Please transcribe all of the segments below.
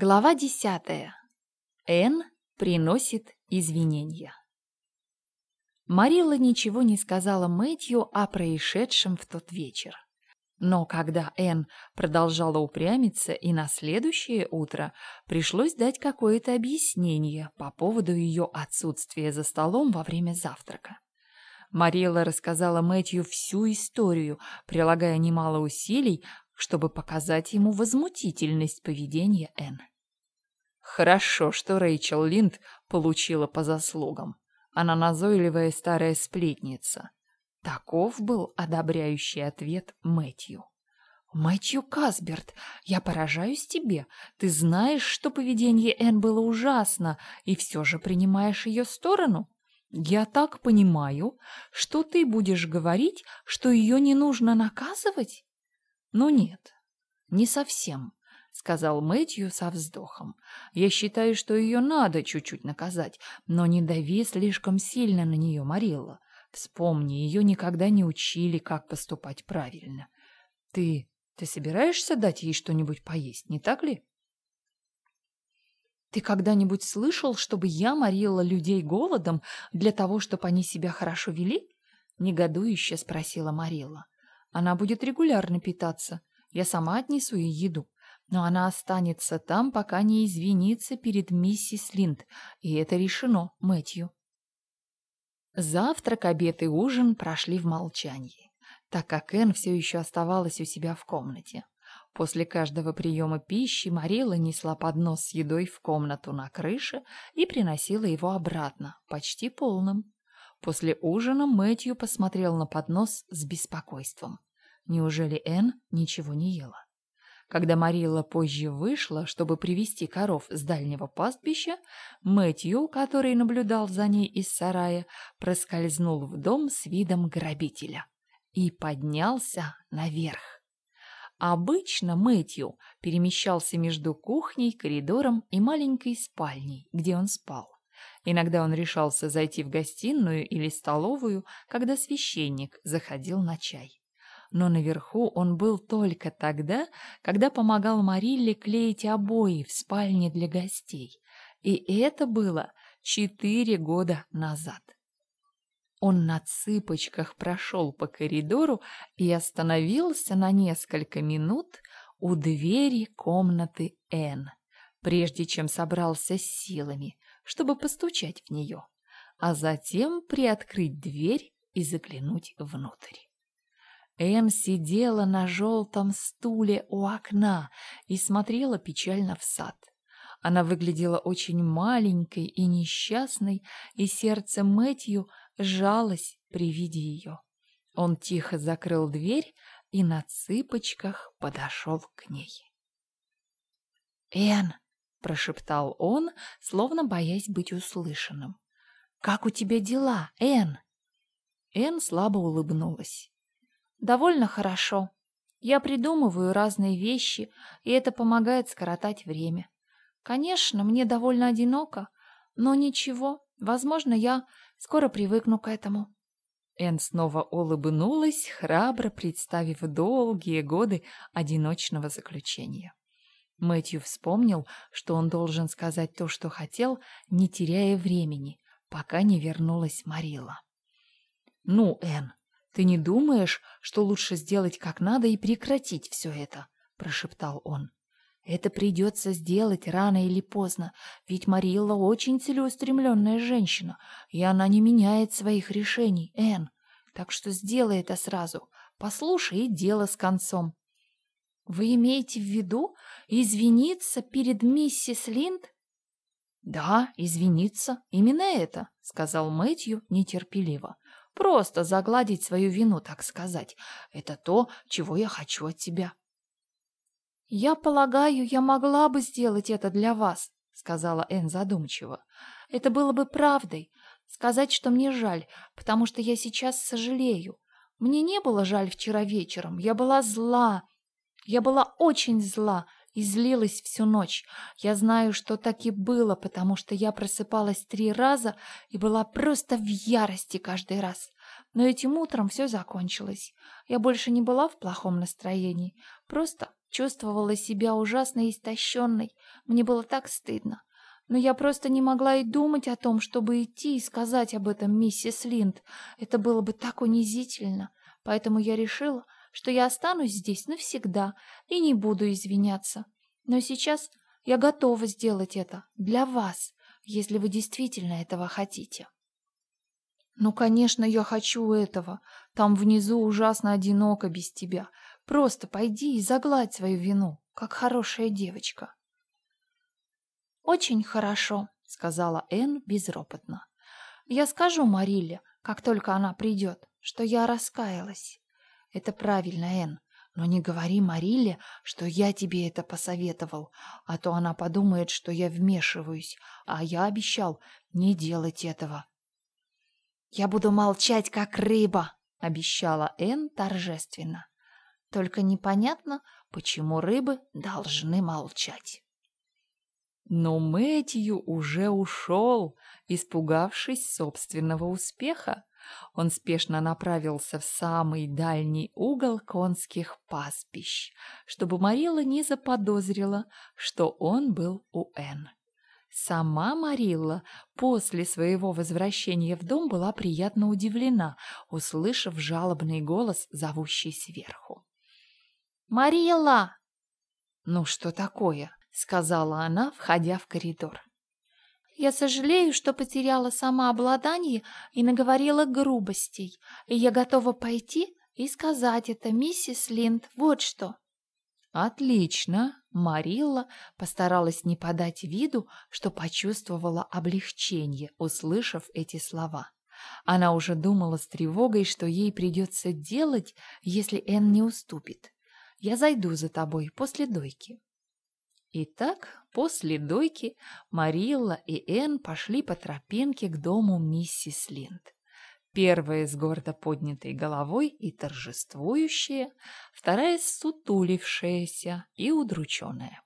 Глава десятая. Энн приносит извинения. Марилла ничего не сказала Мэтью о происшедшем в тот вечер. Но когда Энн продолжала упрямиться, и на следующее утро пришлось дать какое-то объяснение по поводу ее отсутствия за столом во время завтрака. Марилла рассказала Мэтью всю историю, прилагая немало усилий, чтобы показать ему возмутительность поведения Энн. Хорошо, что Рэйчел Линд получила по заслугам. Она назойливая старая сплетница. Таков был одобряющий ответ Мэтью. «Мэтью Касберт, я поражаюсь тебе. Ты знаешь, что поведение Энн было ужасно, и все же принимаешь ее сторону? Я так понимаю, что ты будешь говорить, что ее не нужно наказывать?» «Ну нет, не совсем», — сказал Мэтью со вздохом. «Я считаю, что ее надо чуть-чуть наказать, но не дави слишком сильно на нее, Марилла. Вспомни, ее никогда не учили, как поступать правильно. Ты... ты собираешься дать ей что-нибудь поесть, не так ли?» «Ты когда-нибудь слышал, чтобы я морила людей голодом для того, чтобы они себя хорошо вели?» — негодующе спросила Марилла. Она будет регулярно питаться. Я сама отнесу ей еду. Но она останется там, пока не извинится перед миссис Линд. И это решено, Мэтью. Завтрак, обед и ужин прошли в молчании, так как Энн все еще оставалась у себя в комнате. После каждого приема пищи Марила несла поднос с едой в комнату на крыше и приносила его обратно, почти полным. После ужина Мэтью посмотрел на поднос с беспокойством. Неужели Энн ничего не ела? Когда Марилла позже вышла, чтобы привести коров с дальнего пастбища, Мэтью, который наблюдал за ней из сарая, проскользнул в дом с видом грабителя и поднялся наверх. Обычно Мэтью перемещался между кухней, коридором и маленькой спальней, где он спал. Иногда он решался зайти в гостиную или столовую, когда священник заходил на чай. Но наверху он был только тогда, когда помогал Марилле клеить обои в спальне для гостей. И это было четыре года назад. Он на цыпочках прошел по коридору и остановился на несколько минут у двери комнаты Н, прежде чем собрался с силами, чтобы постучать в нее, а затем приоткрыть дверь и заглянуть внутрь. Энн сидела на желтом стуле у окна и смотрела печально в сад. Она выглядела очень маленькой и несчастной, и сердце Мэтью сжалось при виде ее. Он тихо закрыл дверь и на цыпочках подошел к ней. «Энн!» — прошептал он, словно боясь быть услышанным. «Как у тебя дела, Энн?» Энн слабо улыбнулась. «Довольно хорошо. Я придумываю разные вещи, и это помогает скоротать время. Конечно, мне довольно одиноко, но ничего, возможно, я скоро привыкну к этому». Энн снова улыбнулась, храбро представив долгие годы одиночного заключения. Мэтью вспомнил, что он должен сказать то, что хотел, не теряя времени, пока не вернулась Марила. «Ну, Энн, ты не думаешь, что лучше сделать как надо и прекратить все это?» – прошептал он. «Это придется сделать рано или поздно, ведь Марилла очень целеустремленная женщина, и она не меняет своих решений, Энн. Так что сделай это сразу, послушай и дело с концом. Вы имеете в виду извиниться перед миссис Линд? Да, извиниться. Именно это, сказал Мэтью нетерпеливо. Просто загладить свою вину, так сказать. Это то, чего я хочу от тебя. Я полагаю, я могла бы сделать это для вас, сказала Энн задумчиво. Это было бы правдой. Сказать, что мне жаль, потому что я сейчас сожалею. Мне не было жаль вчера вечером. Я была зла, я была очень зла и злилась всю ночь. Я знаю, что так и было, потому что я просыпалась три раза и была просто в ярости каждый раз. Но этим утром все закончилось. Я больше не была в плохом настроении, просто Чувствовала себя ужасно истощенной. Мне было так стыдно. Но я просто не могла и думать о том, чтобы идти и сказать об этом миссис Линд. Это было бы так унизительно. Поэтому я решила, что я останусь здесь навсегда и не буду извиняться. Но сейчас я готова сделать это для вас, если вы действительно этого хотите. Ну, конечно, я хочу этого. Там внизу ужасно одиноко без тебя. Просто пойди и загладь свою вину, как хорошая девочка. «Очень хорошо», — сказала Энн безропотно. «Я скажу Марилле, как только она придет, что я раскаялась». «Это правильно, Энн, но не говори Марилле, что я тебе это посоветовал, а то она подумает, что я вмешиваюсь, а я обещал не делать этого». «Я буду молчать, как рыба», — обещала Энн торжественно. «Только непонятно, почему рыбы должны молчать». Но Мэтью уже ушел, испугавшись собственного успеха. Он спешно направился в самый дальний угол конских пастбищ, чтобы Марила не заподозрила, что он был у Энн. Сама Марилла после своего возвращения в дом была приятно удивлена, услышав жалобный голос, зовущий сверху. «Марилла!» «Ну что такое?» сказала она, входя в коридор. Я сожалею, что потеряла самообладание и наговорила грубостей, и я готова пойти и сказать это миссис Линд вот что. Отлично. Марилла постаралась не подать виду, что почувствовала облегчение, услышав эти слова. Она уже думала с тревогой, что ей придется делать, если Энн не уступит. «Я зайду за тобой после дойки». Итак, после дойки Марилла и Энн пошли по тропинке к дому миссис Линд. Первая с гордо поднятой головой и торжествующая, вторая сутулившаяся и удрученная.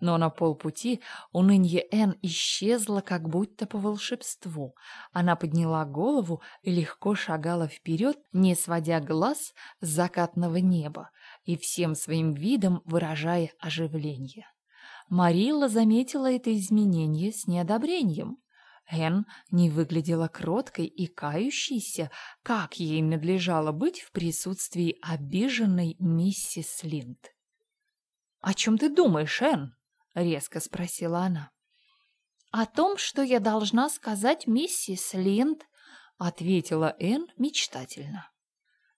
Но на полпути унынье Энн исчезло как будто по волшебству. Она подняла голову и легко шагала вперед, не сводя глаз с закатного неба и всем своим видом выражая оживление. Марилла заметила это изменение с неодобрением. Энн не выглядела кроткой и кающейся, как ей надлежало быть в присутствии обиженной миссис Линд. «О чем ты думаешь, Энн?» — резко спросила она. «О том, что я должна сказать миссис Линд», — ответила Энн мечтательно.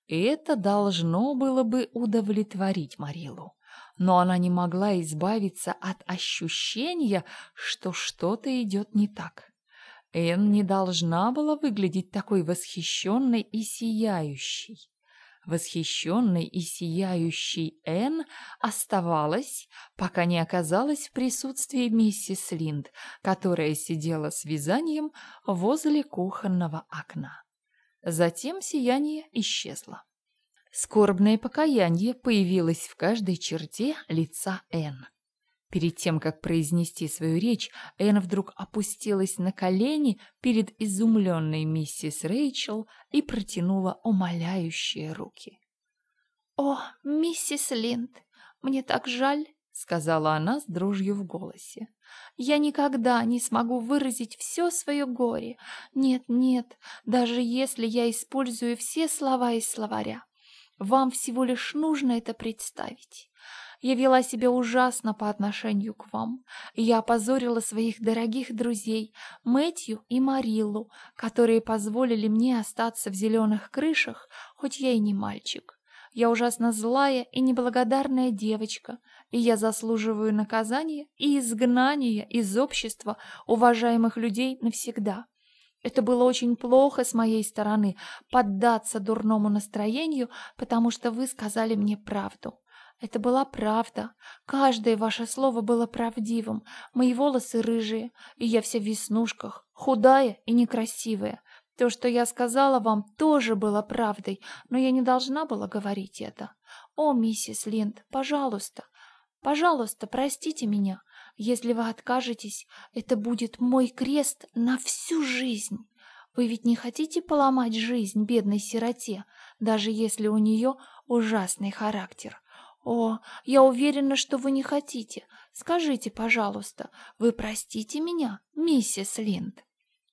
Это должно было бы удовлетворить Марилу но она не могла избавиться от ощущения, что что-то идет не так. Энн не должна была выглядеть такой восхищенной и сияющей. Восхищенной и сияющей Энн оставалась, пока не оказалась в присутствии миссис Линд, которая сидела с вязанием возле кухонного окна. Затем сияние исчезло. Скорбное покаяние появилось в каждой черте лица Энн. Перед тем, как произнести свою речь, Энн вдруг опустилась на колени перед изумленной миссис Рэйчел и протянула умоляющие руки. «О, миссис Линд, мне так жаль!» — сказала она с дрожью в голосе. «Я никогда не смогу выразить все свое горе. Нет, нет, даже если я использую все слова из словаря. Вам всего лишь нужно это представить. Я вела себя ужасно по отношению к вам. Я опозорила своих дорогих друзей Мэтью и Мариллу, которые позволили мне остаться в зеленых крышах, хоть я и не мальчик. Я ужасно злая и неблагодарная девочка, и я заслуживаю наказания и изгнания из общества уважаемых людей навсегда. Это было очень плохо с моей стороны поддаться дурному настроению, потому что вы сказали мне правду. Это была правда. Каждое ваше слово было правдивым. Мои волосы рыжие, и я вся в веснушках, худая и некрасивая. То, что я сказала вам, тоже было правдой, но я не должна была говорить это. О, миссис Линд, пожалуйста, пожалуйста, простите меня. Если вы откажетесь, это будет мой крест на всю жизнь. Вы ведь не хотите поломать жизнь бедной сироте, даже если у нее ужасный характер. «О, я уверена, что вы не хотите. Скажите, пожалуйста, вы простите меня, миссис Линд?»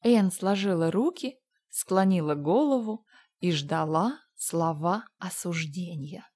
Энн сложила руки, склонила голову и ждала слова осуждения.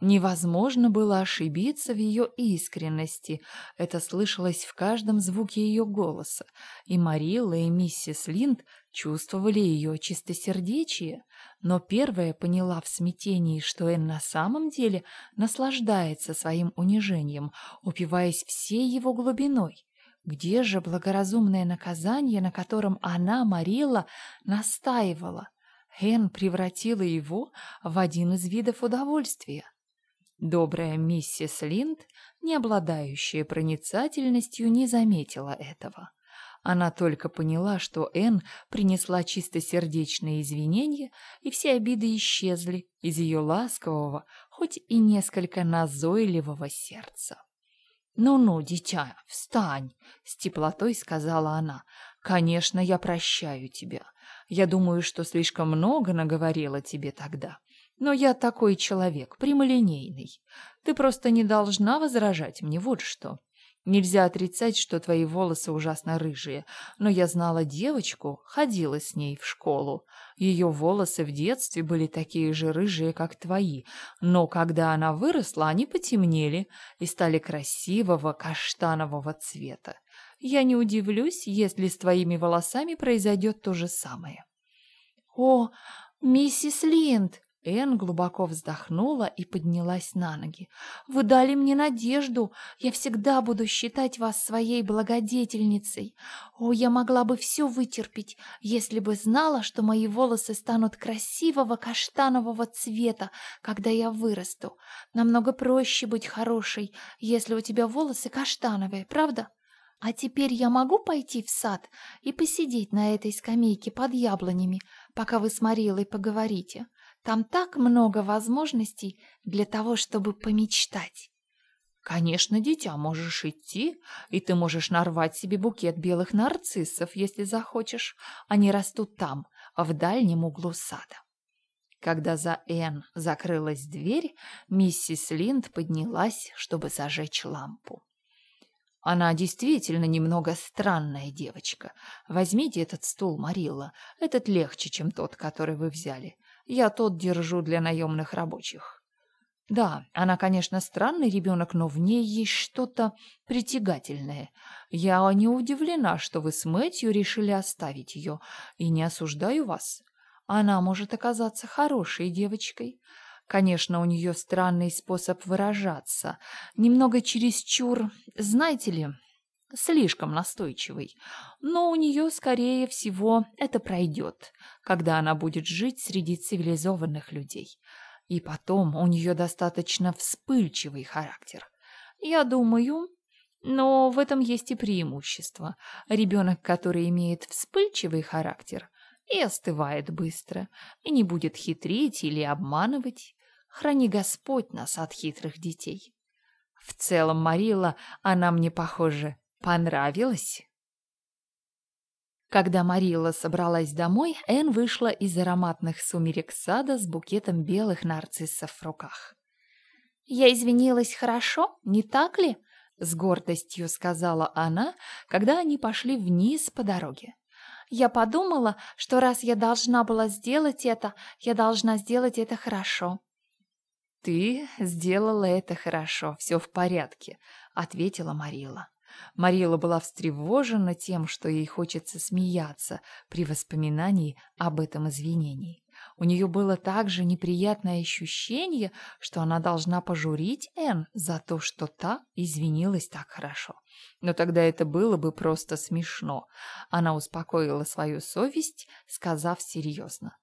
Невозможно было ошибиться в ее искренности. Это слышалось в каждом звуке ее голоса. И Марилла, и миссис Линд чувствовали ее чистосердечие. Но первая поняла в смятении, что Энн на самом деле наслаждается своим унижением, упиваясь всей его глубиной. Где же благоразумное наказание, на котором она, Марилла, настаивала? Энн превратила его в один из видов удовольствия. Добрая миссис Линд, не обладающая проницательностью, не заметила этого. Она только поняла, что Энн принесла чистосердечные извинения, и все обиды исчезли из ее ласкового, хоть и несколько назойливого сердца. «Ну-ну, дитя, встань!» — с теплотой сказала она. «Конечно, я прощаю тебя. Я думаю, что слишком много наговорила тебе тогда. Но я такой человек, прямолинейный. Ты просто не должна возражать мне, вот что. Нельзя отрицать, что твои волосы ужасно рыжие, но я знала девочку, ходила с ней в школу. Ее волосы в детстве были такие же рыжие, как твои, но когда она выросла, они потемнели и стали красивого каштанового цвета. Я не удивлюсь, если с твоими волосами произойдет то же самое. «О, миссис Линд!» Энн глубоко вздохнула и поднялась на ноги. «Вы дали мне надежду. Я всегда буду считать вас своей благодетельницей. О, я могла бы все вытерпеть, если бы знала, что мои волосы станут красивого каштанового цвета, когда я вырасту. Намного проще быть хорошей, если у тебя волосы каштановые, правда?» А теперь я могу пойти в сад и посидеть на этой скамейке под яблонями, пока вы с Марилой поговорите. Там так много возможностей для того, чтобы помечтать. Конечно, дитя, можешь идти, и ты можешь нарвать себе букет белых нарциссов, если захочешь. Они растут там, в дальнем углу сада. Когда за Энн закрылась дверь, миссис Линд поднялась, чтобы зажечь лампу. Она действительно немного странная девочка. Возьмите этот стул, Марилла. Этот легче, чем тот, который вы взяли. Я тот держу для наемных рабочих. Да, она, конечно, странный ребенок, но в ней есть что-то притягательное. Я не удивлена, что вы с Мэтью решили оставить ее, и не осуждаю вас. Она может оказаться хорошей девочкой. Конечно, у нее странный способ выражаться, немного чересчур, знаете ли, слишком настойчивый. Но у нее, скорее всего, это пройдет, когда она будет жить среди цивилизованных людей. И потом у нее достаточно вспыльчивый характер. Я думаю, но в этом есть и преимущество. Ребенок, который имеет вспыльчивый характер, и остывает быстро, и не будет хитрить или обманывать. Храни Господь нас от хитрых детей. В целом, Марила, она мне, похоже, понравилась. Когда Марила собралась домой, Энн вышла из ароматных сумерек сада с букетом белых нарциссов в руках. «Я извинилась хорошо, не так ли?» — с гордостью сказала она, когда они пошли вниз по дороге. «Я подумала, что раз я должна была сделать это, я должна сделать это хорошо». «Ты сделала это хорошо, все в порядке», — ответила Марила. Марила была встревожена тем, что ей хочется смеяться при воспоминании об этом извинении. У нее было также неприятное ощущение, что она должна пожурить Энн за то, что та извинилась так хорошо. Но тогда это было бы просто смешно. Она успокоила свою совесть, сказав серьезно.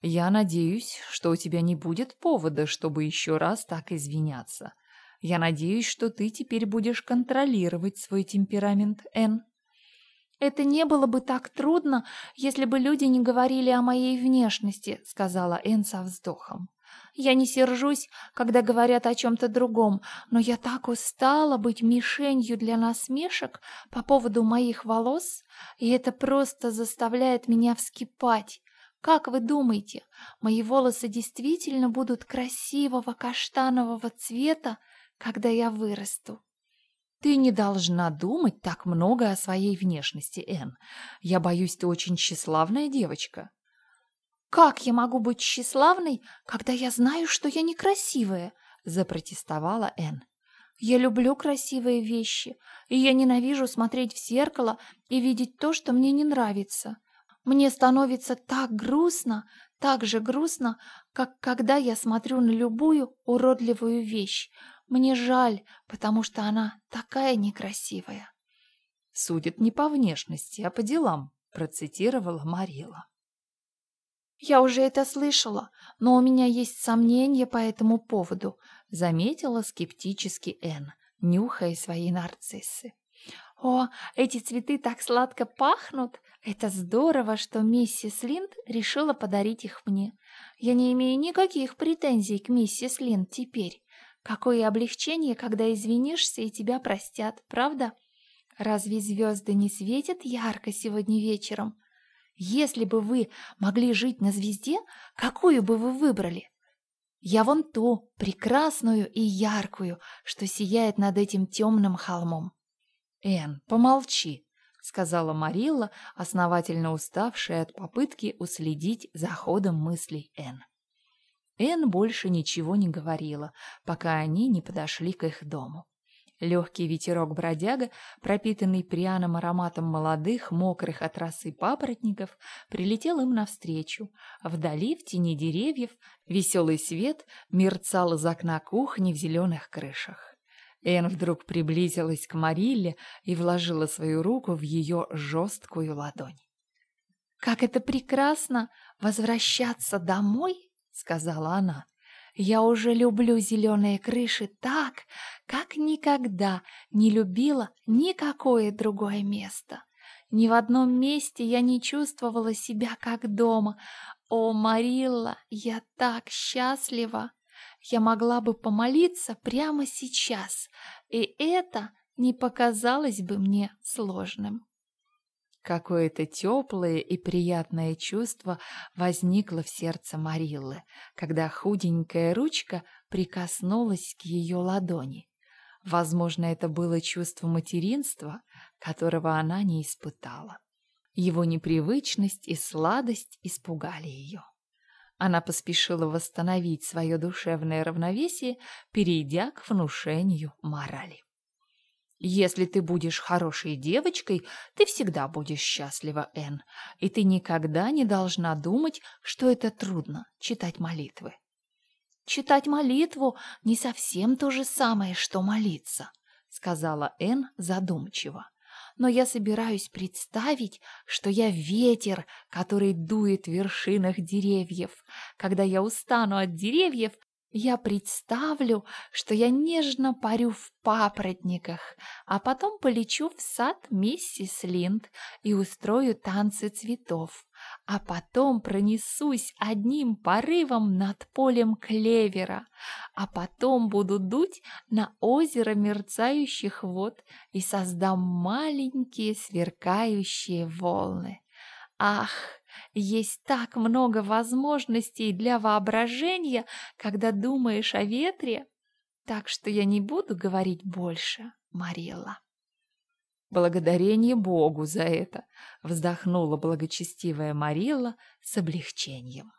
«Я надеюсь, что у тебя не будет повода, чтобы еще раз так извиняться. Я надеюсь, что ты теперь будешь контролировать свой темперамент, Энн. «Это не было бы так трудно, если бы люди не говорили о моей внешности», — сказала Энн со вздохом. «Я не сержусь, когда говорят о чем-то другом, но я так устала быть мишенью для насмешек по поводу моих волос, и это просто заставляет меня вскипать. Как вы думаете, мои волосы действительно будут красивого каштанового цвета, когда я вырасту? Ты не должна думать так много о своей внешности, Энн. Я боюсь, ты очень тщеславная девочка. Как я могу быть тщеславной, когда я знаю, что я некрасивая? Запротестовала Энн. Я люблю красивые вещи, и я ненавижу смотреть в зеркало и видеть то, что мне не нравится. Мне становится так грустно, так же грустно, как когда я смотрю на любую уродливую вещь. Мне жаль, потому что она такая некрасивая. Судит не по внешности, а по делам, процитировала Марила. Я уже это слышала, но у меня есть сомнения по этому поводу, заметила скептически Энн, нюхая свои нарциссы. О, эти цветы так сладко пахнут! Это здорово, что миссис Линд решила подарить их мне. Я не имею никаких претензий к миссис Линд теперь. Какое облегчение, когда извинишься и тебя простят, правда? Разве звезды не светят ярко сегодня вечером? Если бы вы могли жить на звезде, какую бы вы выбрали? Я вон ту, прекрасную и яркую, что сияет над этим темным холмом. Эн, помолчи, сказала Марилла, основательно уставшая от попытки уследить за ходом мыслей Эн. Эн больше ничего не говорила, пока они не подошли к их дому. Легкий ветерок-бродяга, пропитанный пряным ароматом молодых, мокрых от росы папоротников, прилетел им навстречу. Вдали, в тени деревьев, веселый свет мерцал из окна кухни в зеленых крышах. Эн вдруг приблизилась к Марилле и вложила свою руку в ее жесткую ладонь. «Как это прекрасно возвращаться домой!» — сказала она. Я уже люблю зеленые крыши так, как никогда не любила никакое другое место. Ни в одном месте я не чувствовала себя как дома. О, Марилла, я так счастлива! Я могла бы помолиться прямо сейчас, и это не показалось бы мне сложным. Какое-то теплое и приятное чувство возникло в сердце Мариллы, когда худенькая ручка прикоснулась к ее ладони. Возможно, это было чувство материнства, которого она не испытала. Его непривычность и сладость испугали ее. Она поспешила восстановить свое душевное равновесие, перейдя к внушению морали. Если ты будешь хорошей девочкой, ты всегда будешь счастлива, Энн, и ты никогда не должна думать, что это трудно — читать молитвы. «Читать молитву не совсем то же самое, что молиться», — сказала Энн задумчиво. «Но я собираюсь представить, что я ветер, который дует в вершинах деревьев. Когда я устану от деревьев, я представлю, что я нежно парю в папоротниках, а потом полечу в сад миссис Линд и устрою танцы цветов, а потом пронесусь одним порывом над полем клевера, а потом буду дуть на озеро мерцающих вод и создам маленькие сверкающие волны. Ах, есть так много возможностей для воображения, когда думаешь о ветре, так что я не буду говорить больше, Марилла. Благодарение Богу за это, вздохнула благочестивая Марилла с облегчением.